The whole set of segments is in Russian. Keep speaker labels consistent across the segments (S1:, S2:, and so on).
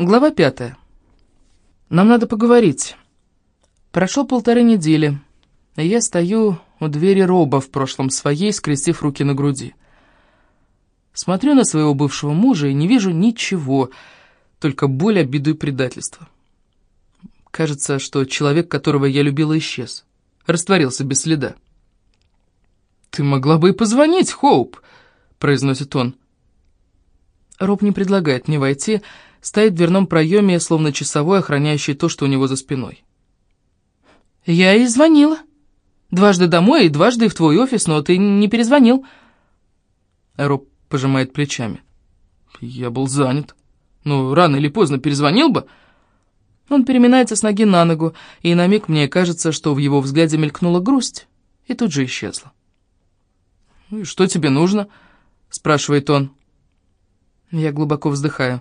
S1: Глава пятая. Нам надо поговорить. Прошло полторы недели, и я стою у двери Роба в прошлом своей, скрестив руки на груди. Смотрю на своего бывшего мужа и не вижу ничего, только боль, обиду и предательство. Кажется, что человек, которого я любила, исчез. Растворился без следа. «Ты могла бы и позвонить, Хоуп», — произносит он. Роб не предлагает мне войти, — стоит в дверном проеме, словно часовой, охраняющий то, что у него за спиной. «Я и звонила. Дважды домой и дважды в твой офис, но ты не перезвонил». Роб пожимает плечами. «Я был занят. Ну, рано или поздно перезвонил бы». Он переминается с ноги на ногу, и на миг мне кажется, что в его взгляде мелькнула грусть, и тут же исчезла. «Ну «Что тебе нужно?» — спрашивает он. Я глубоко вздыхаю.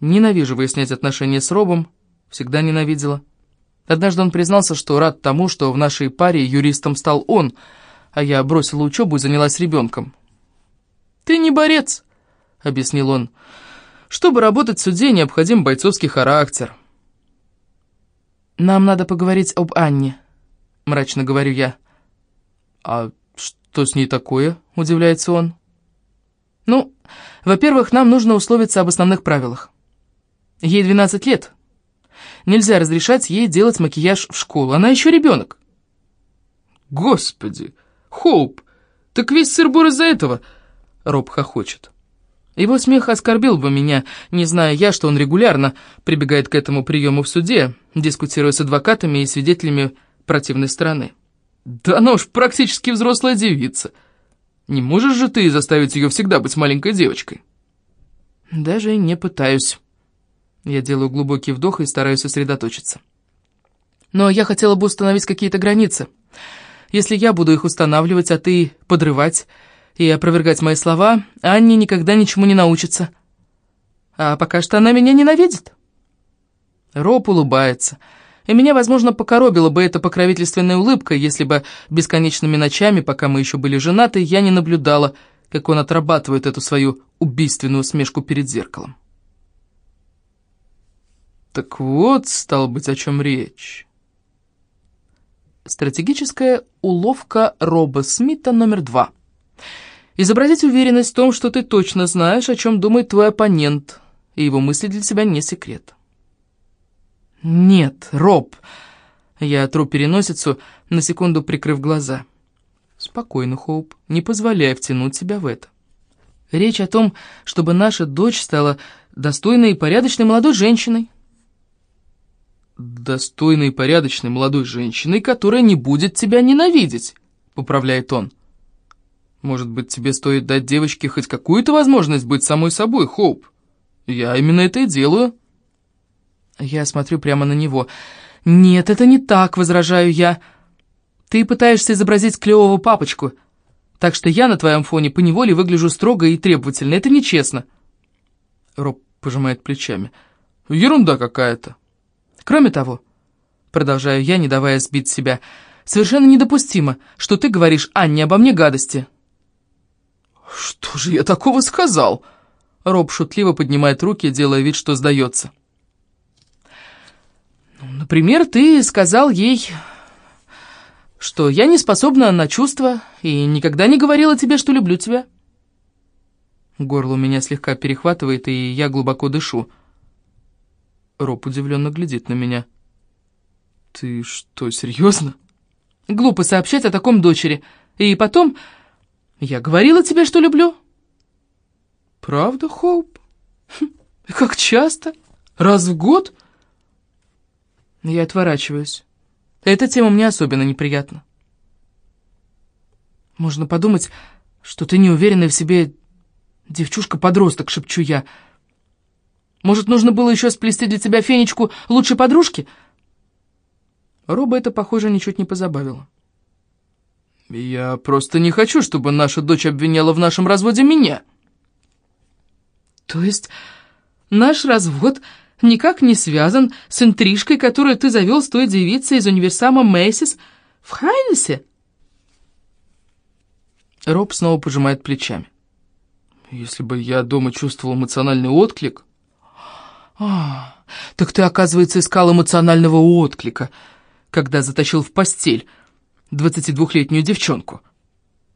S1: Ненавижу выяснять отношения с Робом, всегда ненавидела. Однажды он признался, что рад тому, что в нашей паре юристом стал он, а я бросила учебу и занялась ребенком. «Ты не борец», — объяснил он. «Чтобы работать в суде, необходим бойцовский характер». «Нам надо поговорить об Анне», — мрачно говорю я. «А что с ней такое?» — удивляется он. «Ну, во-первых, нам нужно условиться об основных правилах. Ей 12 лет. Нельзя разрешать ей делать макияж в школу. Она еще ребенок. Господи, Хоуп, так весь сырбор из-за этого. Роб хохочет. Его смех оскорбил бы меня, не зная я, что он регулярно прибегает к этому приему в суде, дискутируя с адвокатами и свидетелями противной стороны. Да она уж практически взрослая девица. Не можешь же ты заставить ее всегда быть маленькой девочкой? Даже не пытаюсь. Я делаю глубокий вдох и стараюсь сосредоточиться. Но я хотела бы установить какие-то границы. Если я буду их устанавливать, а ты подрывать и опровергать мои слова, Анни никогда ничему не научится. А пока что она меня ненавидит. Роб улыбается. И меня, возможно, покоробила бы эта покровительственная улыбка, если бы бесконечными ночами, пока мы еще были женаты, я не наблюдала, как он отрабатывает эту свою убийственную усмешку перед зеркалом. Так вот, стал быть, о чем речь. Стратегическая уловка Роба Смита номер два. Изобразить уверенность в том, что ты точно знаешь, о чем думает твой оппонент, и его мысли для тебя не секрет. «Нет, Роб!» Я тру переносицу, на секунду прикрыв глаза. «Спокойно, Хоуп, не позволяй втянуть себя в это. Речь о том, чтобы наша дочь стала достойной и порядочной молодой женщиной, достойной и порядочной молодой женщиной, которая не будет тебя ненавидеть», — поправляет он. «Может быть, тебе стоит дать девочке хоть какую-то возможность быть самой собой, Хоуп? Я именно это и делаю». Я смотрю прямо на него. «Нет, это не так», — возражаю я. «Ты пытаешься изобразить клевого папочку, так что я на твоем фоне поневоле выгляжу строго и требовательно. Это нечестно». Роб пожимает плечами. «Ерунда какая-то». Кроме того, продолжаю я, не давая сбить себя, совершенно недопустимо, что ты говоришь Анне обо мне гадости. Что же я такого сказал? Роб шутливо поднимает руки, делая вид, что сдается. Ну, например, ты сказал ей, что я не способна на чувства и никогда не говорила тебе, что люблю тебя. Горло у меня слегка перехватывает, и я глубоко дышу. Роб удивленно глядит на меня. «Ты что, серьезно?» «Глупо сообщать о таком дочери. И потом, я говорила тебе, что люблю». «Правда, Хоуп? Хм, как часто? Раз в год?» Я отворачиваюсь. Эта тема мне особенно неприятна. Можно подумать, что ты неуверенная в себе девчушка-подросток, шепчу я, — может, нужно было еще сплести для тебя фенечку лучшей подружки?» Роба это, похоже, ничуть не позабавило. «Я просто не хочу, чтобы наша дочь обвиняла в нашем разводе меня». «То есть наш развод никак не связан с интрижкой, которую ты завел с той девицей из универсама Мэйсис в Хайнесе?» Роб снова пожимает плечами. «Если бы я дома чувствовал эмоциональный отклик, А, так ты, оказывается, искал эмоционального отклика, когда затащил в постель двадцатидвухлетнюю девчонку.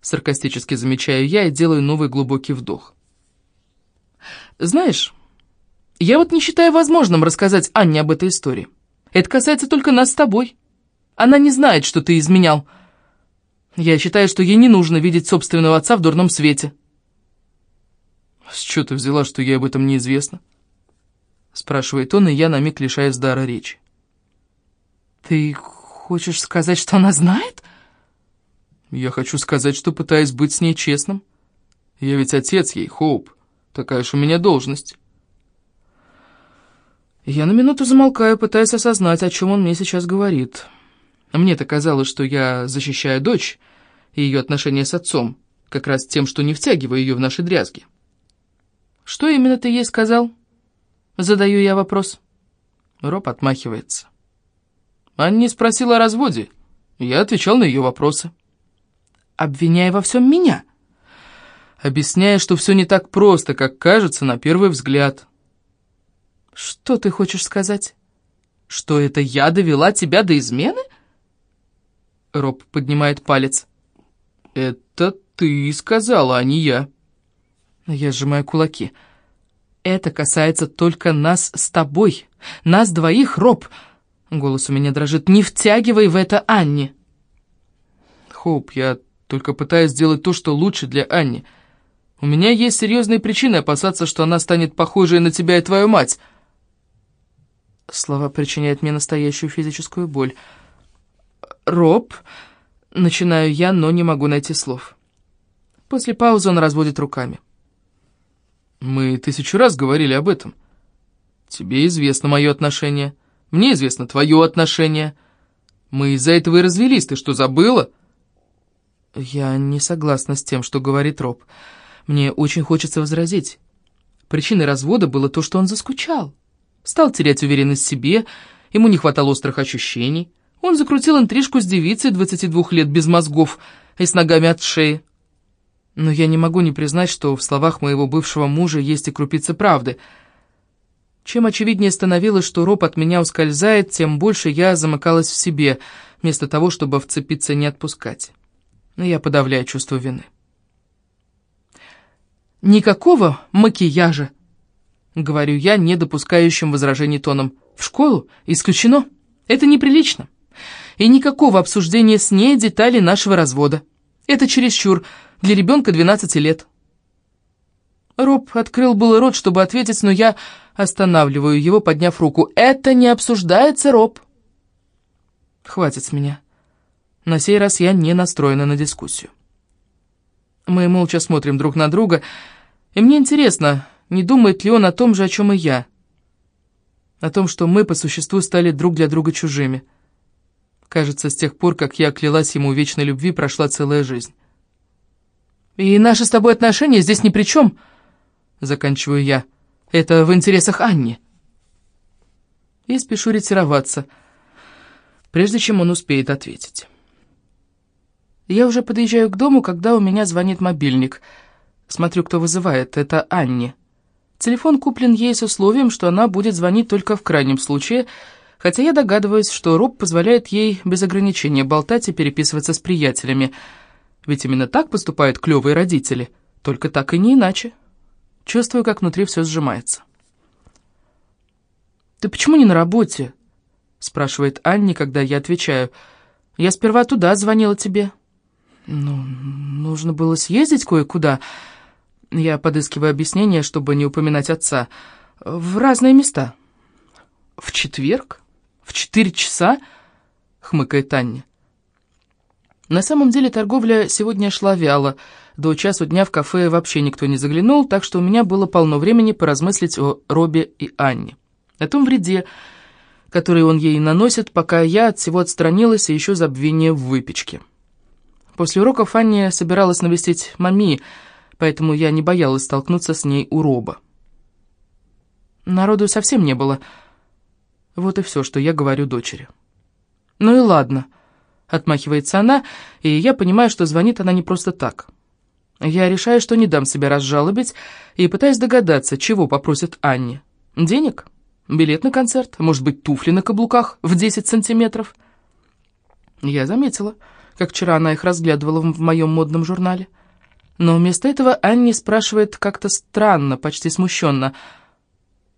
S1: Саркастически замечаю я и делаю новый глубокий вдох. Знаешь, я вот не считаю возможным рассказать Анне об этой истории. Это касается только нас с тобой. Она не знает, что ты изменял. Я считаю, что ей не нужно видеть собственного отца в дурном свете. С чего ты взяла, что ей об этом неизвестно? Спрашивает он, и я на миг лишаюсь дара речи. Ты хочешь сказать, что она знает? Я хочу сказать, что пытаюсь быть с ней честным. Я ведь отец ей, Хоуп. Такая уж у меня должность. Я на минуту замолкаю, пытаясь осознать, о чем он мне сейчас говорит. Мне-то казалось, что я защищаю дочь и ее отношения с отцом, как раз тем, что не втягиваю ее в наши дрязги. «Что именно ты ей сказал?» Задаю я вопрос. Роб отмахивается. Анни спросила о разводе. Я отвечал на ее вопросы. Обвиняя во всем меня. Объясняя, что все не так просто, как кажется на первый взгляд. «Что ты хочешь сказать? Что это я довела тебя до измены?» Роб поднимает палец. «Это ты сказала, а не я». Я сжимаю кулаки. «Это касается только нас с тобой. Нас двоих, Роб!» Голос у меня дрожит. «Не втягивай в это Анни!» «Хоуп, я только пытаюсь сделать то, что лучше для Анни. У меня есть серьезные причины опасаться, что она станет похожей на тебя и твою мать». Слова причиняют мне настоящую физическую боль. «Роб...» — начинаю я, но не могу найти слов. После паузы он разводит руками. «Мы тысячу раз говорили об этом. Тебе известно мое отношение, мне известно твое отношение. Мы из-за этого и развелись, ты что, забыла?» Я не согласна с тем, что говорит Роб. Мне очень хочется возразить. Причиной развода было то, что он заскучал. Стал терять уверенность в себе, ему не хватало острых ощущений. Он закрутил интрижку с девицей 22 лет без мозгов и с ногами от шеи. Но я не могу не признать, что в словах моего бывшего мужа есть и крупица правды. Чем очевиднее становилось, что Роб от меня ускользает, тем больше я замыкалась в себе, вместо того, чтобы вцепиться и не отпускать. Но я подавляю чувство вины. Никакого макияжа Говорю я, не допускающим возражений тоном. В школу? Исключено. Это неприлично. И никакого обсуждения с ней деталей нашего развода. Это чересчур для ребенка 12 лет. Роб открыл был рот, чтобы ответить, но я останавливаю его, подняв руку. «Это не обсуждается, Роб!» «Хватит с меня. На сей раз я не настроена на дискуссию». Мы молча смотрим друг на друга, и мне интересно, не думает ли он о том же, о чем и я. О том, что мы по существу стали друг для друга чужими. Кажется, с тех пор, как я клялась ему вечной любви, прошла целая жизнь. «И наши с тобой отношения здесь ни при чем», — заканчиваю я. «Это в интересах Анни». И спешу ретироваться, прежде чем он успеет ответить. Я уже подъезжаю к дому, когда у меня звонит мобильник. Смотрю, кто вызывает. Это Анни. Телефон куплен ей с условием, что она будет звонить только в крайнем случае, хотя я догадываюсь, что Роб позволяет ей без ограничения болтать и переписываться с приятелями. Ведь именно так поступают клевые родители, только так и не иначе. Чувствую, как внутри все сжимается. «Ты почему не на работе?» — спрашивает Анни, когда я отвечаю. «Я сперва туда звонила тебе». «Ну, нужно было съездить кое-куда», я подыскиваю объяснение, чтобы не упоминать отца. В разные места. В четверг? В четыре часа? Хмыкает Таня. На самом деле торговля сегодня шла вяло. До часу дня в кафе вообще никто не заглянул, так что у меня было полно времени поразмыслить о Робе и Анне. О том вреде, который он ей наносит, пока я от всего отстранилась и еще забвение в выпечке. После уроков Анне собиралась навестить мами, поэтому я не боялась столкнуться с ней у Роба. Народу совсем не было. Вот и все, что я говорю дочери. «Ну и ладно», — отмахивается она, и я понимаю, что звонит она не просто так. Я решаю, что не дам себя разжалобить, и пытаюсь догадаться, чего попросит Анне. «Денег? Билет на концерт, может быть, туфли на каблуках в 10 сантиметров. Я заметила, как вчера она их разглядывала в моем модном журнале. Но вместо этого Анни спрашивает как-то странно, почти смущенно.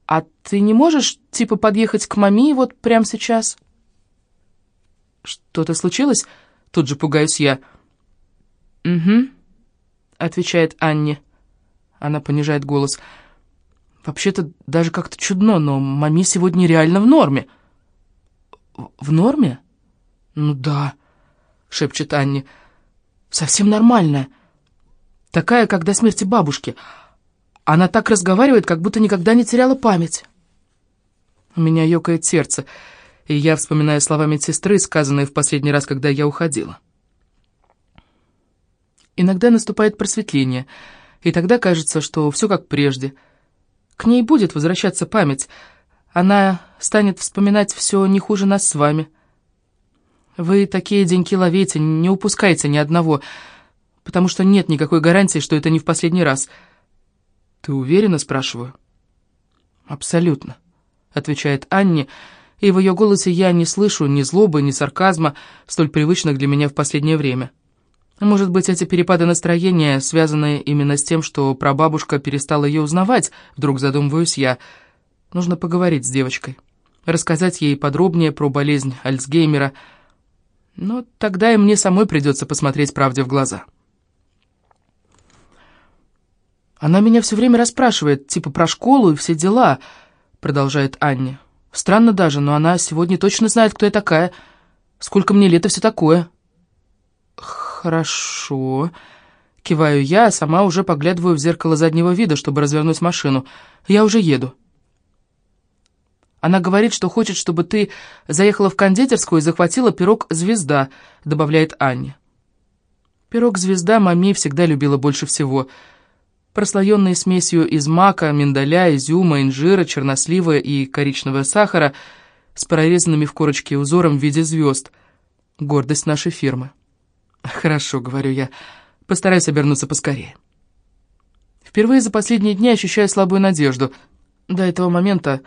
S1: «А ты не можешь, типа, подъехать к маме вот прямо сейчас?» «Что-то случилось?» Тут же пугаюсь я. «Угу», — отвечает Анни. Она понижает голос. «Вообще-то даже как-то чудно, но маме сегодня реально в норме». «В норме?» «Ну да», — шепчет Анни. «Совсем нормальная. Такая, как до смерти бабушки. Она так разговаривает, как будто никогда не теряла память». У меня ёкает сердце и я вспоминаю слова медсестры, сказанные в последний раз, когда я уходила. Иногда наступает просветление, и тогда кажется, что все как прежде. К ней будет возвращаться память, она станет вспоминать все не хуже нас с вами. Вы такие деньки ловите, не упускайте ни одного, потому что нет никакой гарантии, что это не в последний раз. Ты уверена, спрашиваю? Абсолютно, отвечает Анни, — и в ее голосе я не слышу ни злобы, ни сарказма, столь привычных для меня в последнее время. Может быть, эти перепады настроения связаны именно с тем, что прабабушка перестала ее узнавать, вдруг задумываюсь я. Нужно поговорить с девочкой, рассказать ей подробнее про болезнь Альцгеймера, но тогда и мне самой придется посмотреть правде в глаза. «Она меня все время расспрашивает, типа про школу и все дела», — продолжает Анне. Странно даже, но она сегодня точно знает, кто я такая. Сколько мне лет и все такое. Хорошо. Киваю я, а сама уже поглядываю в зеркало заднего вида, чтобы развернуть машину. Я уже еду. Она говорит, что хочет, чтобы ты заехала в кондитерскую и захватила пирог «Звезда», добавляет Аня. Пирог «Звезда» маме всегда любила больше всего — прослоенные смесью из мака, миндаля, изюма, инжира, чернослива и коричневого сахара с прорезанными в корочке узором в виде звезд. Гордость нашей фирмы. «Хорошо», — говорю я, — «постараюсь обернуться поскорее». Впервые за последние дни ощущаю слабую надежду. До этого момента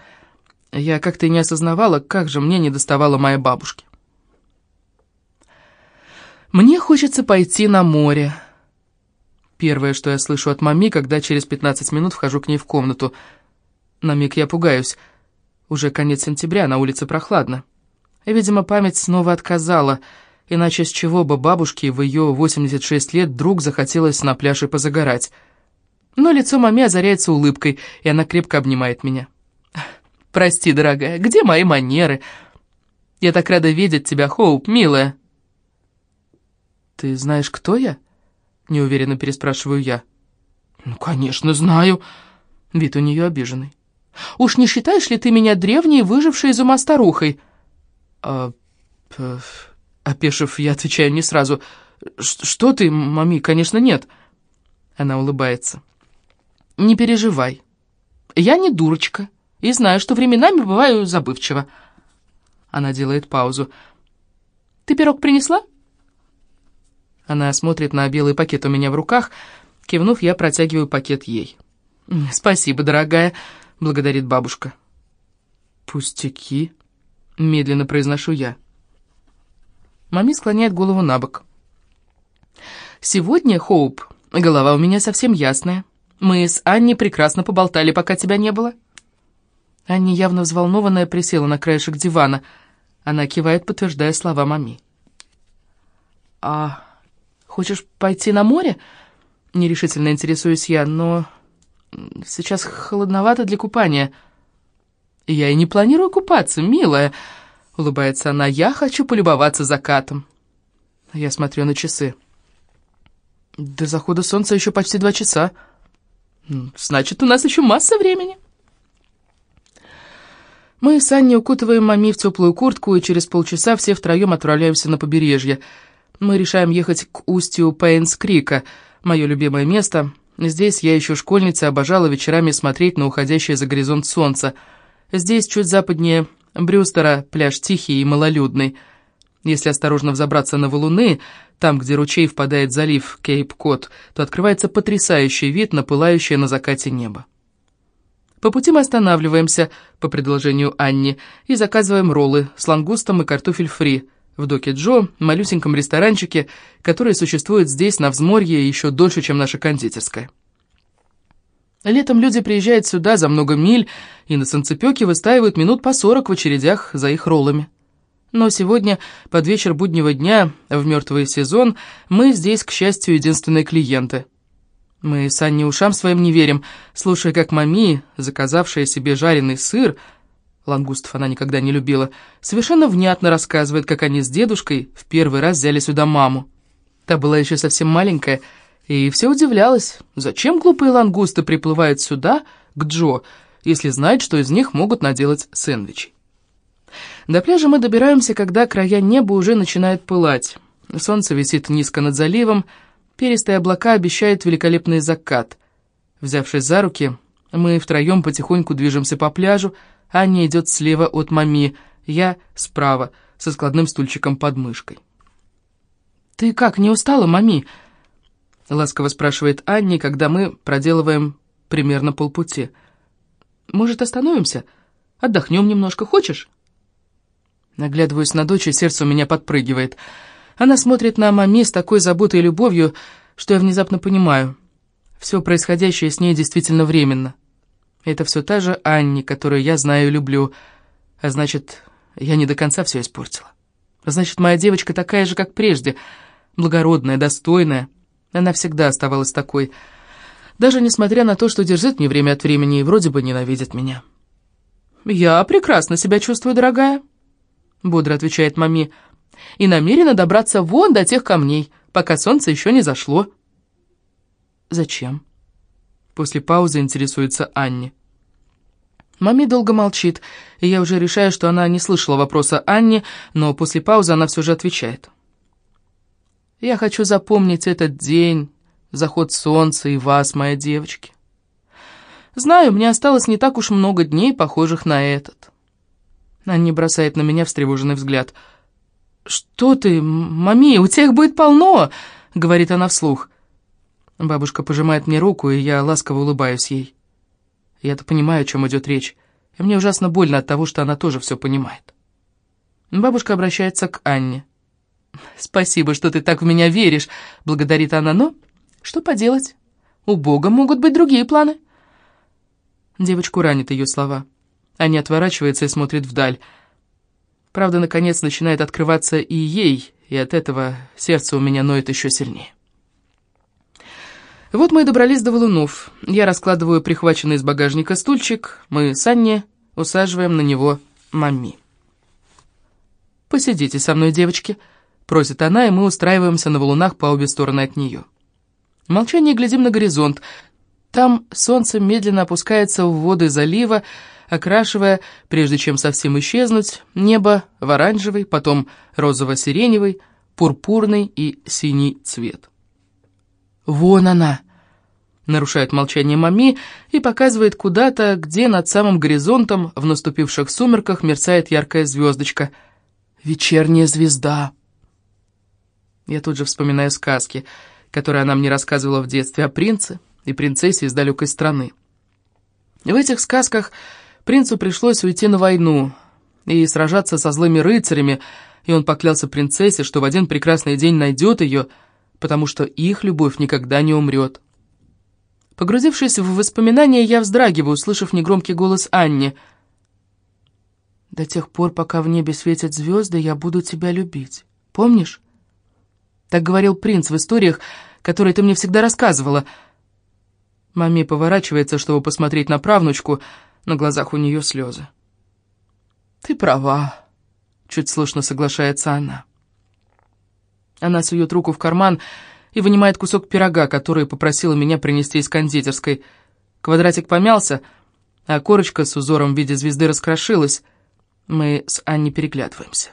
S1: я как-то и не осознавала, как же мне не доставала моей бабушки. Мне хочется пойти на море. Первое, что я слышу от мами, когда через 15 минут вхожу к ней в комнату. На миг я пугаюсь. Уже конец сентября, на улице прохладно. Видимо, память снова отказала, иначе с чего бы бабушке в ее 86 лет вдруг захотелось на пляже позагорать. Но лицо маме озаряется улыбкой, и она крепко обнимает меня. «Прости, дорогая, где мои манеры? Я так рада видеть тебя, Хоуп, милая». «Ты знаешь, кто я?» — неуверенно переспрашиваю я. «Ну, конечно, знаю». Вид у нее обиженный. «Уж не считаешь ли ты меня древней, выжившей из ума старухой?» а, Опешив, я отвечаю не сразу. «Что ты, мами? Конечно, нет». Она улыбается. «Не переживай. Я не дурочка и знаю, что временами бываю забывчива». Она делает паузу. «Ты пирог принесла?» Она смотрит на белый пакет у меня в руках. Кивнув, я протягиваю пакет ей. «Спасибо, дорогая», — благодарит бабушка. «Пустяки», — медленно произношу я. Мами склоняет голову на бок. «Сегодня, Хоуп, голова у меня совсем ясная. Мы с Анней прекрасно поболтали, пока тебя не было». Анни, явно взволнованная, присела на краешек дивана. Она кивает, подтверждая слова мами. «А Хочешь пойти на море?» Нерешительно интересуюсь я, но сейчас холодновато для купания. «Я и не планирую купаться, милая», — улыбается она. «Я хочу полюбоваться закатом». Я смотрю на часы. До захода солнца еще почти два часа. Значит, у нас еще масса времени. Мы с Анней укутываем мами в теплую куртку, и через полчаса все втроем отправляемся на побережье — мы решаем ехать к устью Пейнс-Крика, мое любимое место. Здесь я еще школьница обожала вечерами смотреть на уходящее за горизонт солнце. Здесь, чуть западнее Брюстера, пляж тихий и малолюдный. Если осторожно взобраться на валуны, там, где ручей впадает в залив Кейп-Кот, то открывается потрясающий вид на пылающее на закате небо. По пути мы останавливаемся, по предложению Анни, и заказываем роллы с лангустом и картофель фри в Доке Джо, малюсеньком ресторанчике, который существует здесь, на взморье, еще дольше, чем наша кондитерская. Летом люди приезжают сюда за много миль и на санцепёке выстаивают минут по сорок в очередях за их роллами. Но сегодня, под вечер буднего дня, в мертвый сезон, мы здесь, к счастью, единственные клиенты. Мы с Анней ушам своим не верим, слушая, как мами, заказавшая себе жареный сыр, лангустов она никогда не любила, совершенно внятно рассказывает, как они с дедушкой в первый раз взяли сюда маму. Та была еще совсем маленькая, и все удивлялась, зачем глупые лангусты приплывают сюда, к Джо, если знают, что из них могут наделать сэндвичи. До пляжа мы добираемся, когда края неба уже начинают пылать. Солнце висит низко над заливом, перистые облака обещают великолепный закат. Взявшись за руки, мы втроем потихоньку движемся по пляжу, Аня идет слева от мами, я справа, со складным стульчиком под мышкой. «Ты как, не устала, мами?» — ласково спрашивает Анни, когда мы проделываем примерно полпути. «Может, остановимся? Отдохнем немножко, хочешь?» Наглядываюсь на дочь, и сердце у меня подпрыгивает. Она смотрит на маме с такой заботой и любовью, что я внезапно понимаю. Все происходящее с ней действительно временно. Это все та же Анни, которую я знаю и люблю. А значит, я не до конца все испортила. Значит, моя девочка такая же, как прежде. Благородная, достойная. Она всегда оставалась такой. Даже несмотря на то, что держит мне время от времени и вроде бы ненавидит меня. «Я прекрасно себя чувствую, дорогая», — бодро отвечает мами, «и намерена добраться вон до тех камней, пока солнце еще не зашло». «Зачем?» После паузы интересуется Анни. Мами долго молчит, и я уже решаю, что она не слышала вопроса Анни, но после паузы она все же отвечает. Я хочу запомнить этот день, заход солнца и вас, моя девочки. Знаю, мне осталось не так уж много дней, похожих на этот. Анни бросает на меня встревоженный взгляд. «Что ты, мами, у тех будет полно!» — говорит она вслух. Бабушка пожимает мне руку, и я ласково улыбаюсь ей. Я-то понимаю, о чем идет речь, и мне ужасно больно от того, что она тоже все понимает. Бабушка обращается к Анне. «Спасибо, что ты так в меня веришь», — благодарит она, но что поделать? У Бога могут быть другие планы. Девочку ранит ее слова. Аня отворачивается и смотрит вдаль. Правда, наконец начинает открываться и ей, и от этого сердце у меня ноет еще сильнее. Вот мы и добрались до валунов. Я раскладываю прихваченный из багажника стульчик, мы с Анне усаживаем на него мами. «Посидите со мной, девочки», — Просит она, и мы устраиваемся на валунах по обе стороны от нее. В молчании глядим на горизонт. Там солнце медленно опускается в воды залива, окрашивая, прежде чем совсем исчезнуть, небо в оранжевый, потом розово-сиреневый, пурпурный и синий цвет. «Вон она!» Нарушает молчание мами и показывает куда-то, где над самым горизонтом в наступивших сумерках мерцает яркая звездочка. «Вечерняя звезда!» Я тут же вспоминаю сказки, которые она мне рассказывала в детстве о принце и принцессе из далекой страны. В этих сказках принцу пришлось уйти на войну и сражаться со злыми рыцарями, и он поклялся принцессе, что в один прекрасный день найдет ее, потому что их любовь никогда не умрет. Погрузившись в воспоминания, я вздрагиваю, услышав негромкий голос Анни. «До тех пор, пока в небе светят звезды, я буду тебя любить. Помнишь?» Так говорил принц в историях, которые ты мне всегда рассказывала. Маме поворачивается, чтобы посмотреть на правнучку, на глазах у нее слезы. «Ты права», — чуть слышно соглашается она. Она сует руку в карман и вынимает кусок пирога, который попросила меня принести из кондитерской. Квадратик помялся, а корочка с узором в виде звезды раскрошилась. Мы с Анней переглядываемся.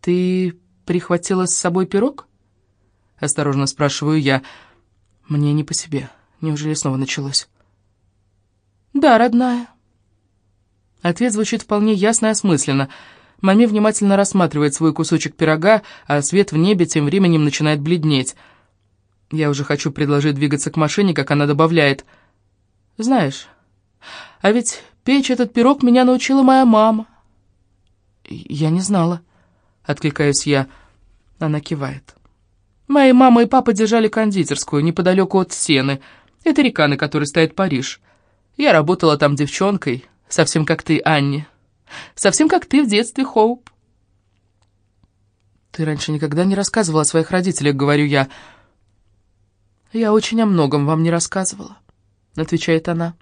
S1: «Ты прихватила с собой пирог?» Осторожно спрашиваю я. Мне не по себе. Неужели снова началось? «Да, родная». Ответ звучит вполне ясно и осмысленно. Мами внимательно рассматривает свой кусочек пирога, а свет в небе тем временем начинает бледнеть. Я уже хочу предложить двигаться к машине, как она добавляет. Знаешь, а ведь печь этот пирог меня научила моя мама. Я не знала, откликаюсь я. Она кивает. Мои мама и папа держали кондитерскую неподалеку от Сены. Это река, на которой стоит Париж. Я работала там девчонкой, совсем как ты, Анни. Совсем как ты в детстве, Хоуп. Ты раньше никогда не рассказывала о своих родителях, говорю я. Я очень о многом вам не рассказывала, отвечает она.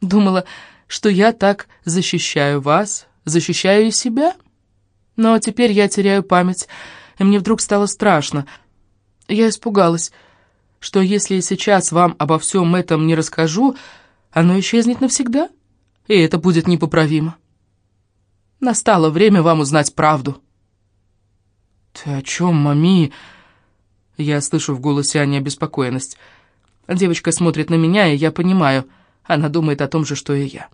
S1: Думала, что я так защищаю вас, защищаю и себя. Но теперь я теряю память, и мне вдруг стало страшно. Я испугалась, что если сейчас вам обо всем этом не расскажу, оно исчезнет навсегда, и это будет непоправимо. Настало время вам узнать правду. «Ты о чем, мами?» Я слышу в голосе Ани обеспокоенность. Девочка смотрит на меня, и я понимаю, она думает о том же, что и я.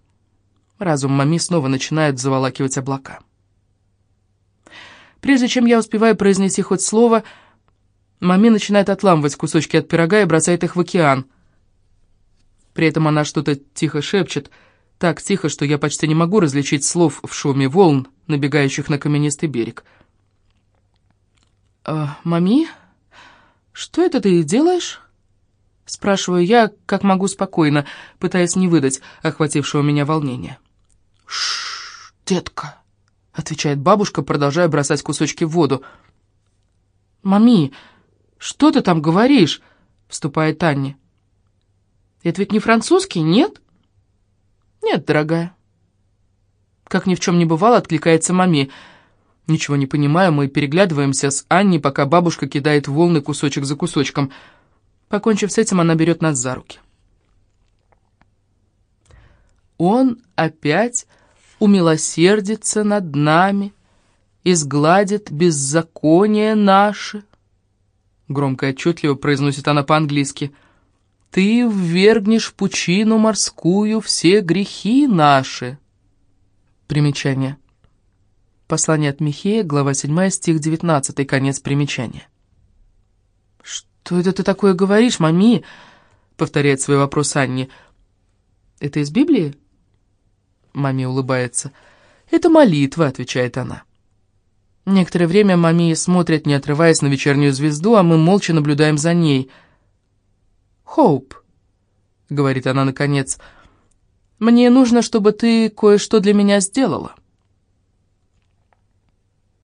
S1: Разум мами снова начинает заволакивать облака. Прежде чем я успеваю произнести хоть слово, мами начинает отламывать кусочки от пирога и бросает их в океан. При этом она что-то тихо шепчет, так тихо, что я почти не могу различить слов в шуме волн, набегающих на каменистый берег. «Э, «Мами, что это ты делаешь?» Спрашиваю я, как могу спокойно, пытаясь не выдать охватившего меня волнения. «Шш, детка!» — отвечает бабушка, продолжая бросать кусочки в воду. «Мами, что ты там говоришь?» — вступает Таня. «Это ведь не французский, нет?» «Нет, дорогая». Как ни в чем не бывало, откликается мами. Ничего не понимая, мы переглядываемся с Анней, пока бабушка кидает волны кусочек за кусочком. Покончив с этим, она берет нас за руки. Он опять умилосердится над нами, изгладит беззаконие наше. Громко и отчетливо произносит она по-английски. Ты ввергнешь в пучину морскую все грехи наши. Примечание. Послание от Михея, глава 7, стих 19, конец примечания. «Что это ты такое говоришь, мами?» — повторяет свой вопрос Анни. «Это из Библии?» Мами улыбается. «Это молитва», — отвечает она. Некоторое время мами смотрит, не отрываясь на вечернюю звезду, а мы молча наблюдаем за ней. «Хоуп», — говорит она наконец, — «мне нужно, чтобы ты кое-что для меня сделала».